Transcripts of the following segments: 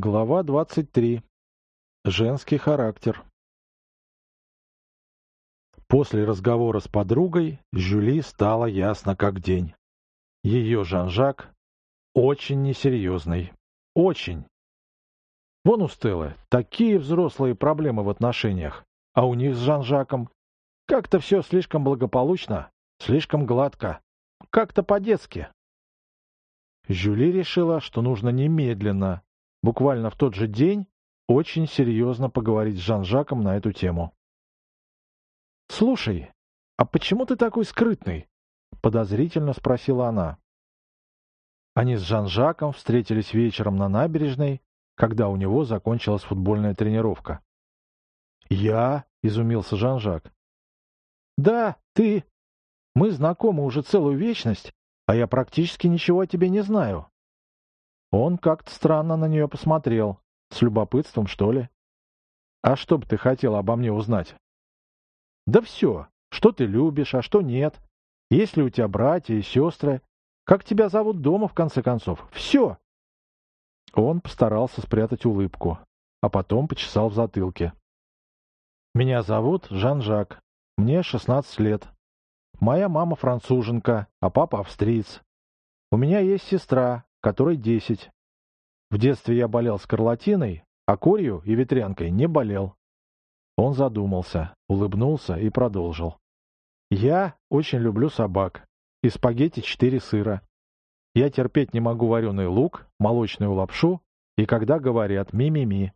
Глава 23. Женский характер. После разговора с подругой Жюли стало ясно как день. Ее Жан-Жак очень несерьезный. Очень. Вон у Стеллы такие взрослые проблемы в отношениях, а у них с Жан-Жаком как-то все слишком благополучно, слишком гладко, как-то по-детски. Жюли решила, что нужно немедленно буквально в тот же день очень серьезно поговорить с Жан-Жаком на эту тему. «Слушай, а почему ты такой скрытный?» — подозрительно спросила она. Они с Жан-Жаком встретились вечером на набережной, когда у него закончилась футбольная тренировка. «Я?» — изумился Жан-Жак. «Да, ты. Мы знакомы уже целую вечность, а я практически ничего о тебе не знаю. Он как-то странно на нее посмотрел. С любопытством, что ли? «А что бы ты хотел обо мне узнать?» «Да все. Что ты любишь, а что нет. Есть ли у тебя братья и сестры? Как тебя зовут дома, в конце концов? Все!» Он постарался спрятать улыбку, а потом почесал в затылке. «Меня зовут Жан-Жак. Мне 16 лет. Моя мама француженка, а папа австриец. У меня есть сестра, которой десять. В детстве я болел скарлатиной, а корью и ветрянкой не болел. Он задумался, улыбнулся и продолжил. Я очень люблю собак. И спагетти четыре сыра. Я терпеть не могу вареный лук, молочную лапшу и когда говорят «ми-ми-ми».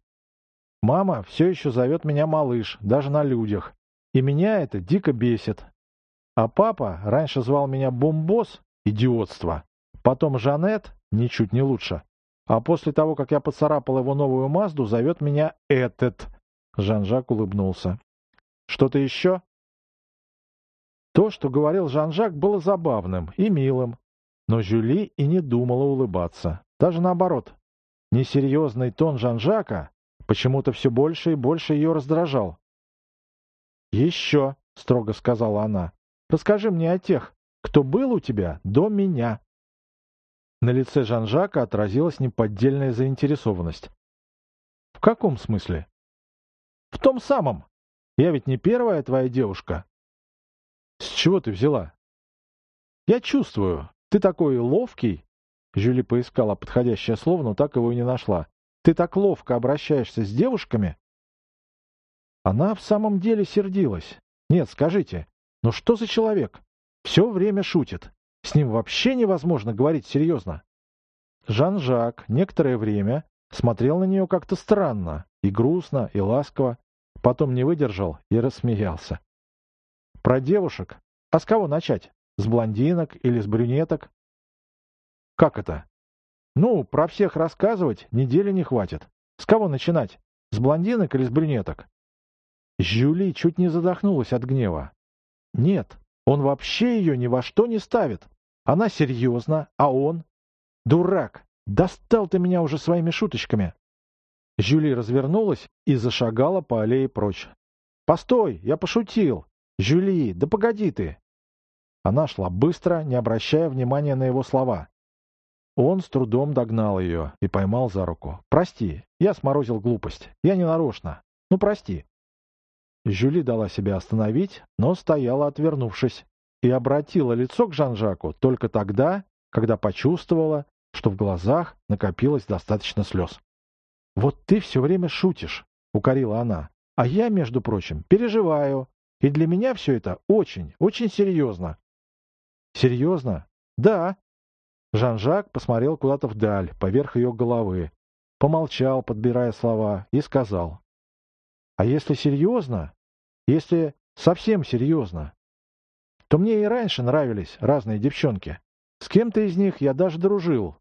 Мама все еще зовет меня малыш, даже на людях. И меня это дико бесит. А папа раньше звал меня Бомбос, идиотство. Потом Жанет, ничуть не лучше. А после того, как я поцарапал его новую Мазду, зовет меня этот. Жан-Жак улыбнулся. Что-то еще? То, что говорил Жан-Жак, было забавным и милым. Но Жюли и не думала улыбаться. Даже наоборот. Несерьезный тон Жан-Жака почему-то все больше и больше ее раздражал. «Еще», — строго сказала она, — «расскажи мне о тех, кто был у тебя до меня». На лице Жан-Жака отразилась неподдельная заинтересованность. «В каком смысле?» «В том самом. Я ведь не первая твоя девушка». «С чего ты взяла?» «Я чувствую. Ты такой ловкий». Жюли поискала подходящее слово, но так его и не нашла. «Ты так ловко обращаешься с девушками?» Она в самом деле сердилась. «Нет, скажите, ну что за человек? Все время шутит. С ним вообще невозможно говорить серьезно. Жан-Жак некоторое время смотрел на нее как-то странно, и грустно, и ласково, потом не выдержал и рассмеялся. Про девушек? А с кого начать? С блондинок или с брюнеток? Как это? Ну, про всех рассказывать недели не хватит. С кого начинать? С блондинок или с брюнеток? Жюли чуть не задохнулась от гнева. Нет, он вообще ее ни во что не ставит. Она серьезна, а он... Дурак! Достал ты меня уже своими шуточками!» Жюли развернулась и зашагала по аллее прочь. «Постой, я пошутил! Жюли, да погоди ты!» Она шла быстро, не обращая внимания на его слова. Он с трудом догнал ее и поймал за руку. «Прости, я сморозил глупость. Я не нарочно. Ну, прости». Жюли дала себя остановить, но стояла, отвернувшись, и обратила лицо к Жан-Жаку только тогда, когда почувствовала, что в глазах накопилось достаточно слез. «Вот ты все время шутишь», — укорила она, — «а я, между прочим, переживаю, и для меня все это очень, очень серьезно». «Серьезно?» «Да». Жан-Жак посмотрел куда-то вдаль, поверх ее головы, помолчал, подбирая слова, и сказал. «А если серьезно, если совсем серьезно, то мне и раньше нравились разные девчонки. С кем-то из них я даже дружил.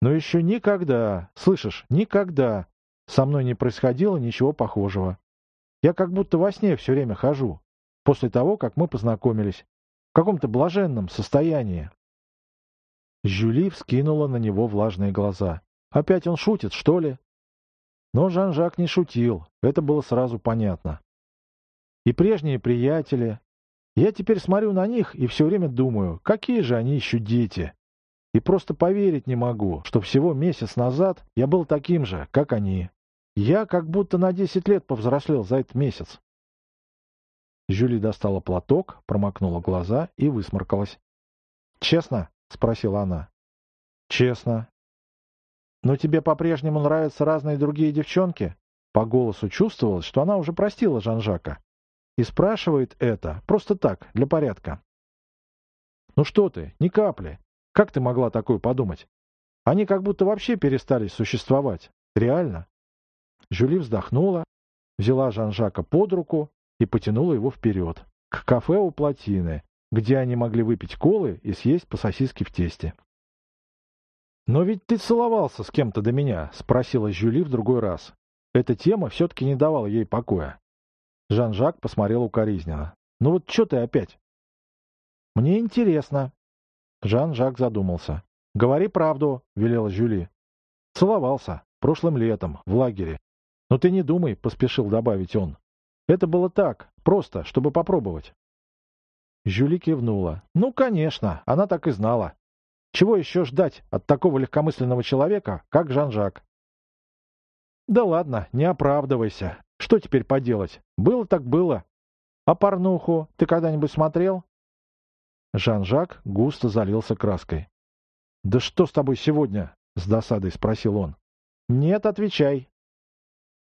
Но еще никогда, слышишь, никогда со мной не происходило ничего похожего. Я как будто во сне все время хожу, после того, как мы познакомились, в каком-то блаженном состоянии. Жюли вскинула на него влажные глаза. Опять он шутит, что ли? Но Жан-Жак не шутил, это было сразу понятно. И прежние приятели, я теперь смотрю на них и все время думаю, какие же они еще дети. И просто поверить не могу, что всего месяц назад я был таким же, как они. Я как будто на десять лет повзрослел за этот месяц. Жюли достала платок, промокнула глаза и высморкалась. «Честно?» — спросила она. «Честно». «Но тебе по-прежнему нравятся разные другие девчонки?» По голосу чувствовалось, что она уже простила Жан-Жака. И спрашивает это просто так, для порядка. «Ну что ты, ни капли. Как ты могла такое подумать? Они как будто вообще перестали существовать. Реально?» Жюли вздохнула, взяла Жан-Жака под руку и потянула его вперед, к кафе у плотины, где они могли выпить колы и съесть по сосиске в тесте. «Но ведь ты целовался с кем-то до меня?» — спросила Жюли в другой раз. Эта тема все-таки не давала ей покоя. Жан-Жак посмотрел укоризненно. «Ну вот что ты опять?» «Мне интересно». Жан-Жак задумался. «Говори правду», — велела Жюли. «Целовался. Прошлым летом, в лагере. Но ты не думай», — поспешил добавить он. «Это было так, просто, чтобы попробовать». Жюли кивнула. «Ну, конечно, она так и знала. Чего еще ждать от такого легкомысленного человека, как Жан-Жак?» «Да ладно, не оправдывайся. Что теперь поделать? Было так было. А порнуху ты когда-нибудь смотрел?» Жан-Жак густо залился краской. «Да что с тобой сегодня?» — с досадой спросил он. «Нет, отвечай».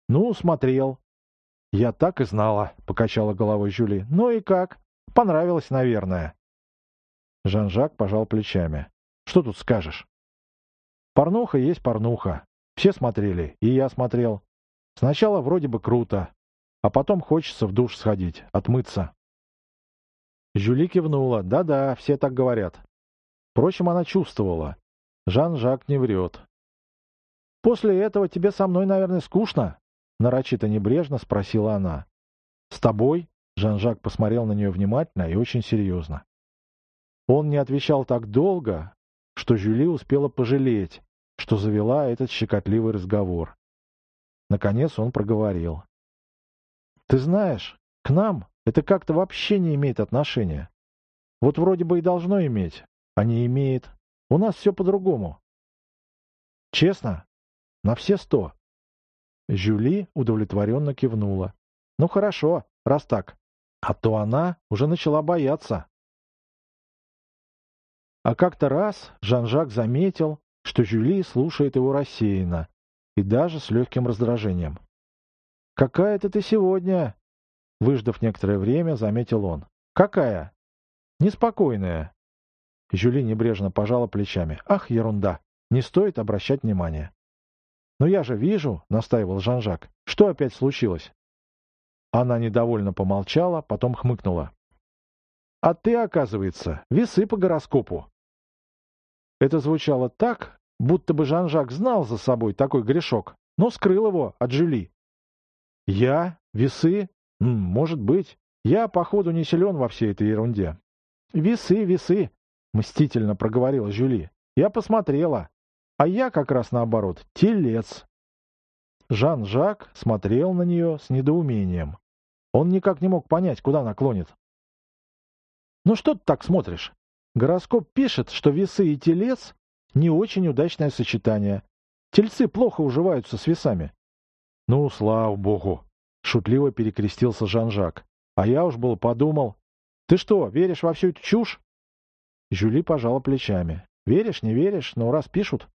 «Ну, смотрел». «Я так и знала», — покачала головой Жюли. «Ну и как? Понравилось, наверное». Жан-Жак пожал плечами. «Что тут скажешь?» «Порнуха есть порнуха. Все смотрели, и я смотрел. Сначала вроде бы круто, а потом хочется в душ сходить, отмыться». Жюли кивнула. «Да-да, все так говорят». Впрочем, она чувствовала. Жан-Жак не врет. «После этого тебе со мной, наверное, скучно?» Нарочито небрежно спросила она. «С тобой?» Жан-Жак посмотрел на нее внимательно и очень серьезно. Он не отвечал так долго, что Жюли успела пожалеть, что завела этот щекотливый разговор. Наконец он проговорил. «Ты знаешь, к нам это как-то вообще не имеет отношения. Вот вроде бы и должно иметь, а не имеет. У нас все по-другому. Честно, на все сто. Жюли удовлетворенно кивнула. Ну хорошо, раз так. А то она уже начала бояться. А как-то раз Жан-Жак заметил, что Жюли слушает его рассеянно и даже с легким раздражением. «Какая-то ты сегодня!» Выждав некоторое время, заметил он. «Какая?» «Неспокойная». Жюли небрежно пожала плечами. «Ах, ерунда! Не стоит обращать внимания». «Но я же вижу», — настаивал Жан-Жак, — «что опять случилось?» Она недовольно помолчала, потом хмыкнула. «А ты, оказывается, весы по гороскопу». Это звучало так, будто бы Жан-Жак знал за собой такой грешок, но скрыл его от Жюли. «Я? Весы? Может быть. Я, походу, не силен во всей этой ерунде». «Весы, весы», — мстительно проговорила Жюли. «Я посмотрела. А я как раз наоборот, телец. Жан-Жак смотрел на нее с недоумением. Он никак не мог понять, куда наклонит. «Ну что ты так смотришь? Гороскоп пишет, что весы и телец — не очень удачное сочетание. Тельцы плохо уживаются с весами». «Ну, слава богу!» — шутливо перекрестился Жан-Жак. «А я уж был подумал. Ты что, веришь во всю эту чушь?» Жюли пожала плечами. «Веришь, не веришь, но раз пишут...»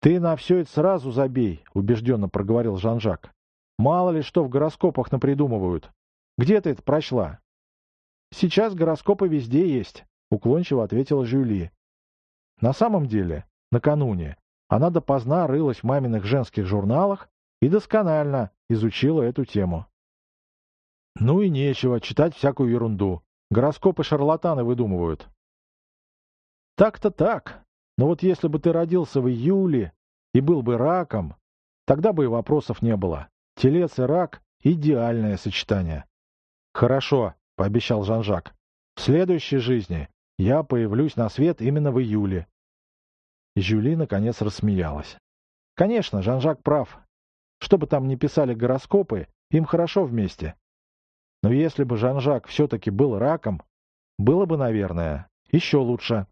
«Ты на все это сразу забей», — убежденно проговорил Жан-Жак. «Мало ли что в гороскопах напридумывают. Где ты это прочла?» «Сейчас гороскопы везде есть», — уклончиво ответила Жюли. На самом деле, накануне, она допоздна рылась в маминых женских журналах и досконально изучила эту тему. «Ну и нечего читать всякую ерунду. Гороскопы шарлатаны выдумывают». «Так-то так», но вот если бы ты родился в июле и был бы раком, тогда бы и вопросов не было. Телец и рак — идеальное сочетание. «Хорошо», — пообещал Жан-Жак. «В следующей жизни я появлюсь на свет именно в июле». Жюли наконец рассмеялась. «Конечно, Жан-Жак прав. Что бы там ни писали гороскопы, им хорошо вместе. Но если бы Жан-Жак все-таки был раком, было бы, наверное, еще лучше».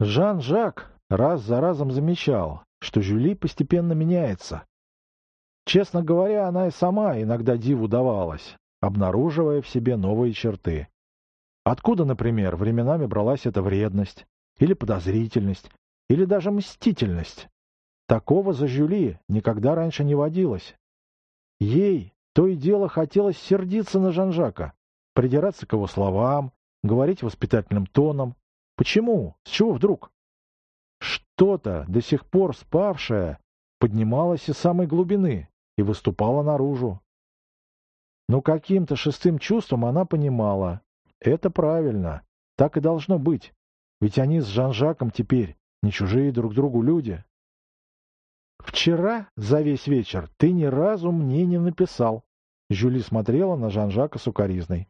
Жан-Жак раз за разом замечал, что Жюли постепенно меняется. Честно говоря, она и сама иногда диву давалась, обнаруживая в себе новые черты. Откуда, например, временами бралась эта вредность, или подозрительность, или даже мстительность? Такого за Жюли никогда раньше не водилось. Ей то и дело хотелось сердиться на Жан-Жака, придираться к его словам, говорить воспитательным тоном. Почему? С чего вдруг? Что-то, до сих пор спавшее, поднималось из самой глубины и выступало наружу. Но каким-то шестым чувством она понимала. Это правильно, так и должно быть, ведь они с Жан-Жаком теперь не чужие друг другу люди. «Вчера за весь вечер ты ни разу мне не написал». Жюли смотрела на Жан-Жака сукоризной.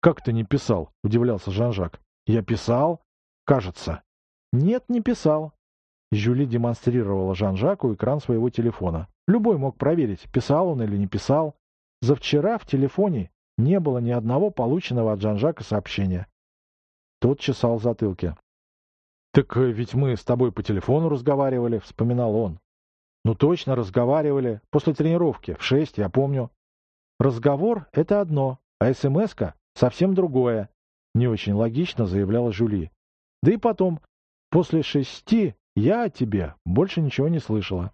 «Как ты не писал?» — удивлялся Жан-Жак. «Я писал?» «Кажется». «Нет, не писал». Жюли демонстрировала Жан-Жаку экран своего телефона. Любой мог проверить, писал он или не писал. За вчера в телефоне не было ни одного полученного от Жан-Жака сообщения. Тот чесал затылки. «Так ведь мы с тобой по телефону разговаривали», — вспоминал он. «Ну точно, разговаривали. После тренировки. В шесть, я помню». «Разговор — это одно, а СМС-ка совсем другое», — не очень логично заявляла Жюли. «Да и потом, после шести я о тебе больше ничего не слышала».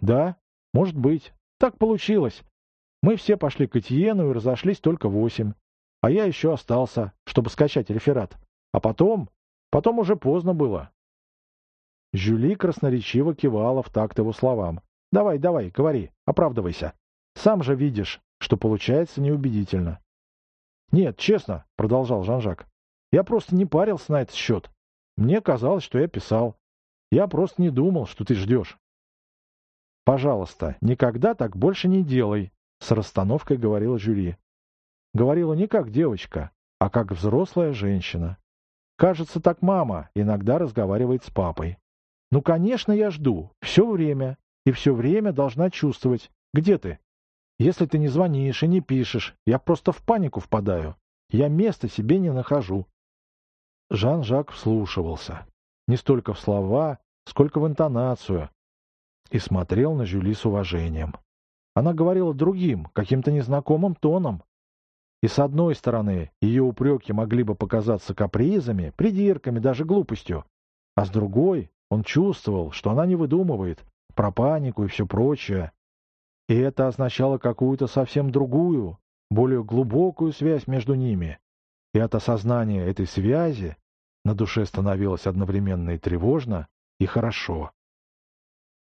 «Да, может быть. Так получилось. Мы все пошли к Этьену и разошлись только восемь. А я еще остался, чтобы скачать реферат. А потом... Потом уже поздно было. Жюли красноречиво кивала в такт его словам. «Давай, давай, говори, оправдывайся. Сам же видишь, что получается неубедительно». «Нет, честно», — продолжал Жан-Жак, — «я просто не парился на этот счет. Мне казалось, что я писал. Я просто не думал, что ты ждешь». «Пожалуйста, никогда так больше не делай», — с расстановкой говорила Жюли. Говорила не как девочка, а как взрослая женщина. Кажется, так мама иногда разговаривает с папой. Ну, конечно, я жду. Все время. И все время должна чувствовать. Где ты? Если ты не звонишь и не пишешь, я просто в панику впадаю. Я места себе не нахожу. Жан-Жак вслушивался. Не столько в слова, сколько в интонацию. И смотрел на Жюли с уважением. Она говорила другим, каким-то незнакомым тоном. И с одной стороны, ее упреки могли бы показаться капризами, придирками, даже глупостью. А с другой, он чувствовал, что она не выдумывает про панику и все прочее. И это означало какую-то совсем другую, более глубокую связь между ними. И от осознания этой связи на душе становилось одновременно и тревожно, и хорошо.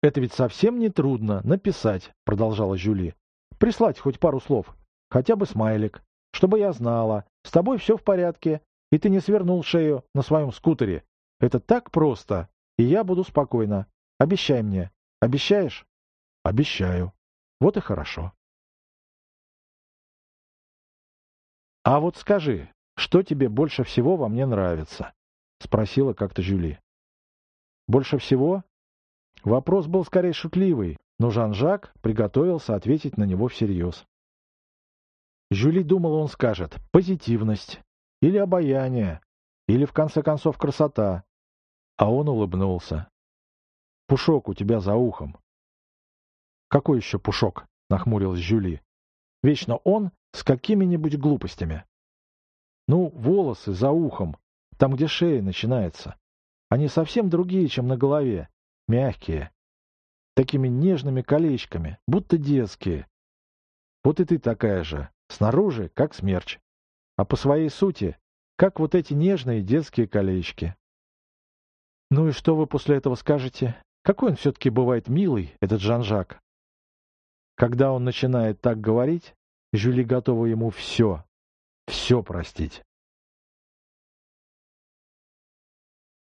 «Это ведь совсем не трудно написать», — продолжала Жюли. «Прислать хоть пару слов, хотя бы смайлик, чтобы я знала, с тобой все в порядке, и ты не свернул шею на своем скутере. Это так просто и я буду спокойна. Обещай мне. Обещаешь? Обещаю. Вот и хорошо. А вот скажи, что тебе больше всего во мне нравится? Спросила как-то Жюли. Больше всего? Вопрос был скорее шутливый, но Жан-Жак приготовился ответить на него всерьез. Жюли думала, он скажет «позитивность» или «обаяние», или, в конце концов, «красота», а он улыбнулся. «Пушок у тебя за ухом». «Какой еще пушок?» — нахмурилась Жюли. «Вечно он с какими-нибудь глупостями». «Ну, волосы за ухом, там, где шея начинается. Они совсем другие, чем на голове, мягкие, такими нежными колечками, будто детские. Вот и ты такая же, снаружи, как смерч, а по своей сути, как вот эти нежные детские колечки. Ну и что вы после этого скажете? Какой он все-таки бывает милый, этот Жан-Жак. Когда он начинает так говорить, Жюли готова ему все, все простить.